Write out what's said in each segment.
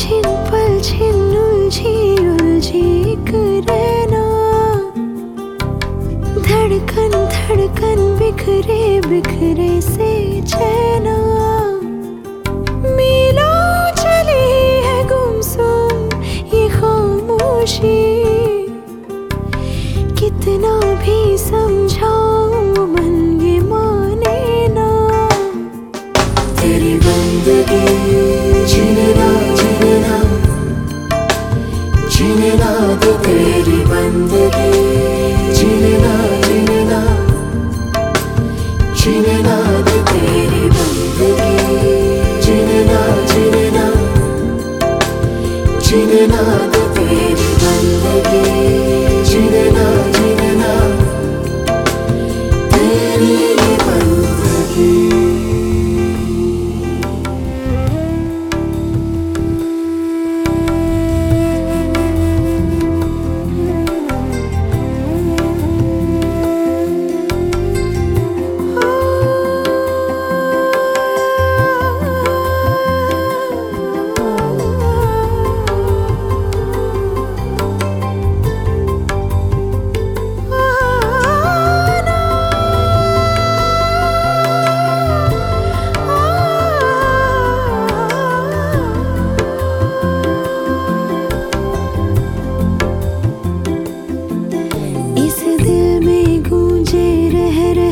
छिन पल छिन उलझी उलझी रहना धड़कन धड़कन बिखरे बिखरे से चैना। खामोशी। कितना भी समझाऊं मन ये माने ना। तेरी बंदगी तो तेरी बंदगी। जीने ना। जीने ना जीने ना।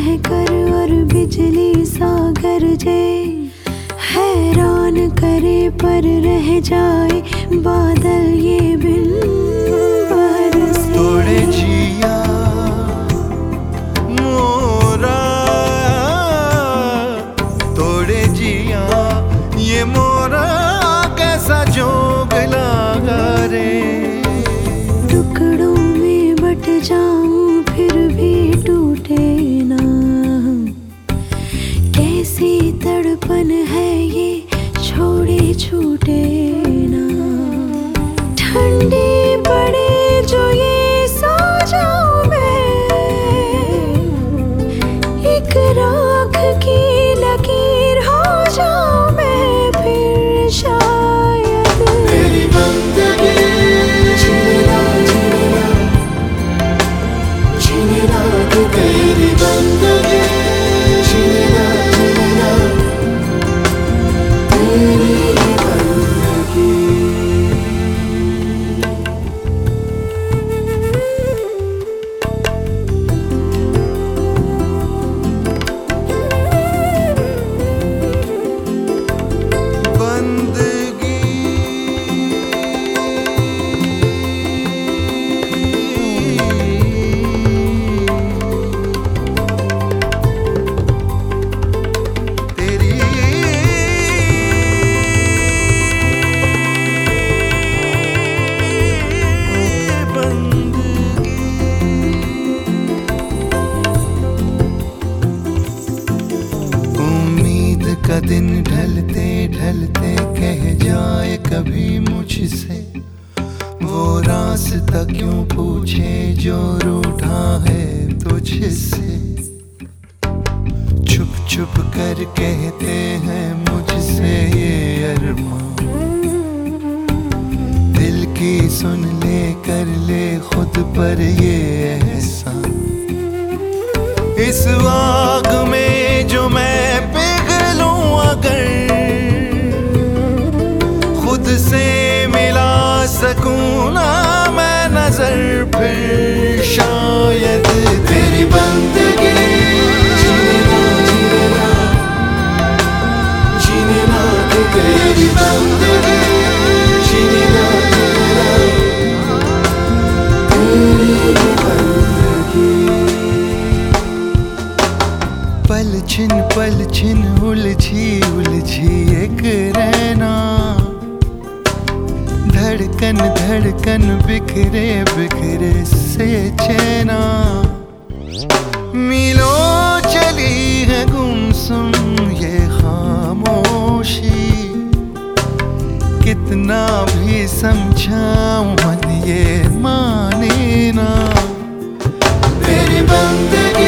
रह कर और बिजली सा गरजे हैरान करे पर रह जाए बादल ये बिन बरसे तोड़े जिया मोरा तोड़े जिया ये मोरा कैसा जोग लागा रे। टुकड़ों में बट जाऊँ जीना तो तेरी जाए कभी मुझसे। वो रास्ता क्यों पूछे जो रूठा है तुझसे? छुप छुप कर कहते हैं मुझसे ये अरमान। दिल की सुन ले, कर ले खुद पर ये एहसान। इस आग में जो मैं पिघलूं अगर सकूँ ना मैं नज़र फिर शायद तेरी बंदगी। तेरी पल छिन पल छिन उलझी उलझी एक रहना धड़कन धड़कन, बिखरे बिखरे से चैना। मिलो चली है गुमसुम, ये खामोशी। कितना भी समझाऊं, मन ये माने ना। तेरी बंदगी